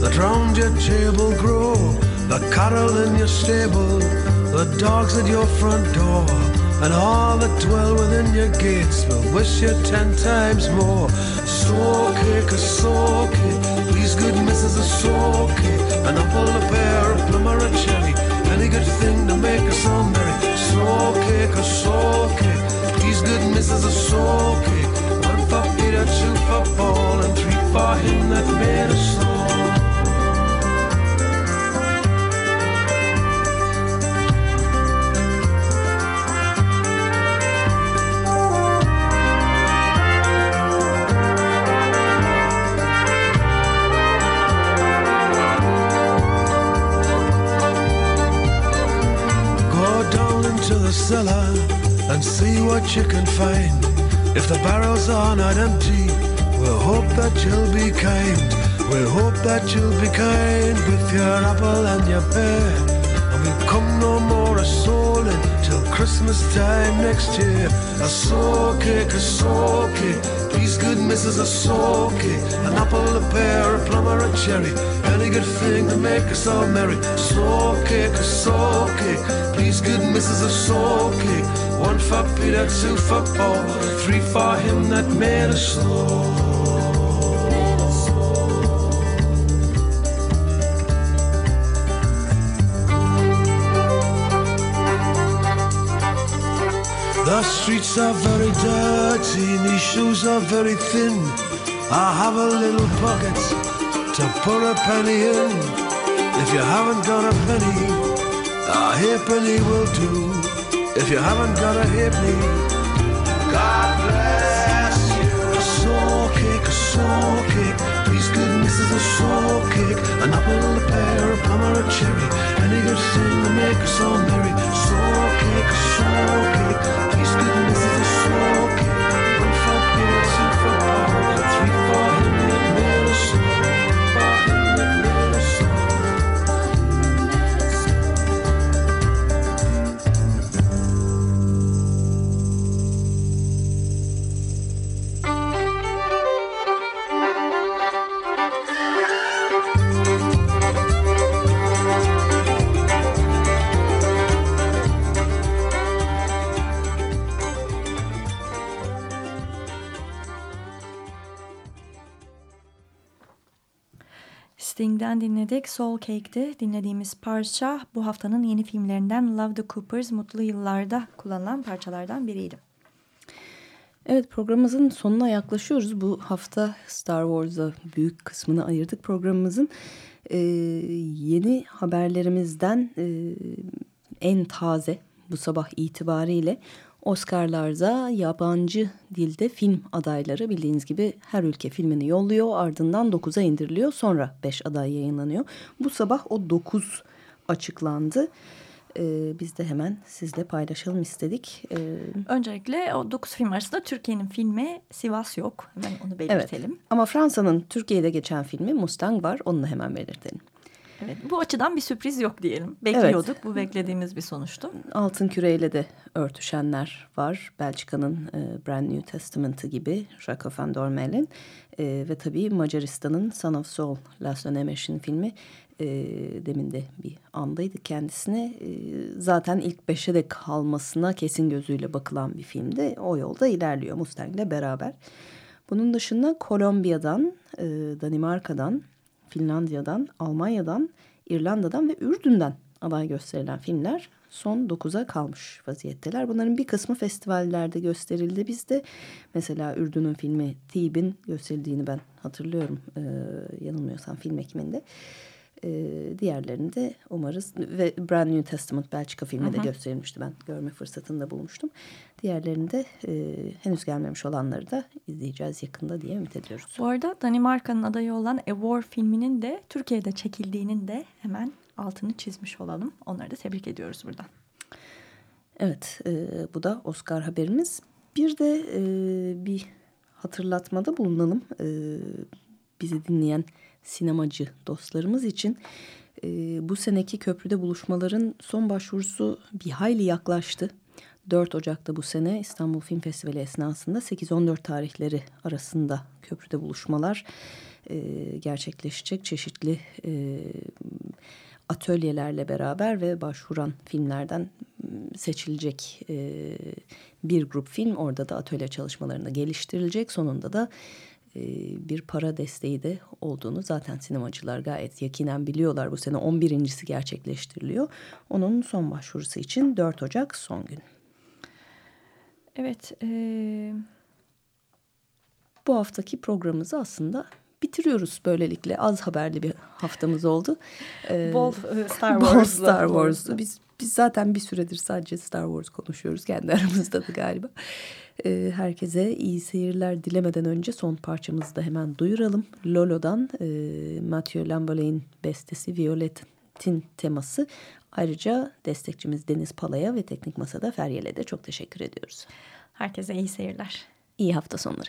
S1: that round your table grow, the cattle in your stable, the dogs at your front door, and all that dwell within your gates will wish you ten times more. Cake, a soul cake, please good missus a soul cake, an apple, a pear, a plum, or a cherry, any good thing to make us all merry. Cake, a soul cake, please good missus a soul cake for Peter, two for
S3: cellar and see what you can find. If the barrels are not empty, we'll hope that you'll be kind. We'll hope that you'll be kind with your apple and your pear. And we'll come no more a soul till Christmas time next year. A soul a soul. Please, good missus, a soul. An apple, a pear, a plum, or a cherry. Any good thing to make us all merry. Soul cake, a soul Please, good missus, a soul cake. One for Peter, two for Paul, three for him that made us slow. The streets are very dirty, these shoes are very thin. I have a little pocket to put a penny in. If you haven't got a penny, halfpenny will do. If you haven't got a halfpenny, God bless you. A soul cake, a soul cake. Please, good missus, a soul cake. An apple, a pear, a plum, or a cherry. Any good thing to make us all merry.
S2: Sting'den dinledik. Soul Cake'ti. Dinlediğimiz parça bu haftanın yeni filmlerinden Love the Coopers Mutlu Yıllar'da kullanılan parçalardan biriydi.
S1: Evet programımızın sonuna yaklaşıyoruz. Bu hafta Star Wars'a büyük kısmını ayırdık programımızın. Ee, yeni haberlerimizden e, en taze bu sabah itibariyle Oscar'larda yabancı dilde film adayları bildiğiniz gibi her ülke filmini yolluyor ardından 9'a indiriliyor sonra 5 aday yayınlanıyor. Bu sabah o 9 açıklandı. Ee, biz de hemen sizle paylaşalım istedik. Ee,
S2: Öncelikle o 9 film arasında Türkiye'nin filmi Sivas yok. Hemen onu belirtelim.
S1: Evet. Ama Fransa'nın Türkiye'de geçen filmi Mustang var. Onu da hemen belirtelim.
S2: Evet, bu açıdan bir sürpriz yok diyelim. Bekliyorduk. Bu beklediğimiz bir sonuçtu.
S1: Altın küreyle de örtüşenler var. Belçika'nın e, Brand New Testament'ı gibi Jacques van Dormel'in e, ve tabii Macaristan'ın Son of Soul, Laszlo Nemes'in filmi e, demin de bir andaydı kendisine. E, zaten ilk beşe de kalmasına kesin gözüyle bakılan bir filmde o yolda ilerliyor Mustang'le beraber. Bunun dışında Kolombiya'dan, e, Danimarka'dan, Finlandiya'dan, Almanya'dan, İrlanda'dan ve Ürdün'den aday gösterilen filmler son 9'a kalmış vaziyetteler. Bunların bir kısmı festivallerde gösterildi bizde. Mesela Ürdün'ün filmi Tib'in gösterildiğini ben hatırlıyorum e, yanılmıyorsam film ekiminde. E, diğerlerini de umarız ve Brand New Testament Belçika filmi de gösterilmişti ben görme fırsatını da bulmuştum. Diğerlerini de e, henüz gelmemiş olanları da izleyeceğiz yakında diye ümit ediyoruz.
S2: Bu arada Danimarka'nın adayı olan A War filminin de Türkiye'de çekildiğinin de hemen altını çizmiş olalım. Onları da tebrik ediyoruz buradan.
S1: Evet, e, bu da Oscar haberimiz. Bir de e, bir hatırlatmada bulunalım. E, bizi dinleyen sinemacı dostlarımız için e, bu seneki köprüde buluşmaların son başvurusu bir hayli yaklaştı. 4 Ocak'ta bu sene İstanbul Film Festivali esnasında 8-14 tarihleri arasında köprüde buluşmalar e, gerçekleşecek. Çeşitli e, atölyelerle beraber ve başvuran filmlerden seçilecek e, bir grup film. Orada da atölye çalışmalarında geliştirilecek. Sonunda da bir para desteği de olduğunu zaten sinemacılar gayet yakinen biliyorlar. Bu sene 11.si gerçekleştiriliyor. Onun son başvurusu için 4 Ocak son gün.
S2: Evet. E,
S1: Bu haftaki programımızı aslında bitiriyoruz böylelikle. Az haberli bir haftamız oldu. Ee,
S2: bol e, Star *laughs*
S1: Bol
S2: Wars'la.
S1: Star Wars'lu. Biz, biz zaten bir süredir sadece Star Wars konuşuyoruz kendi aramızda da galiba. Ee, herkese iyi seyirler dilemeden önce son parçamızı da hemen duyuralım. Lolo'dan e, Mathieu Lambolet'in bestesi Violette'in teması Ayrıca destekçimiz Deniz Pala'ya ve Teknik Masa'da Feryal'e de çok teşekkür ediyoruz.
S2: Herkese iyi seyirler.
S1: İyi hafta sonları.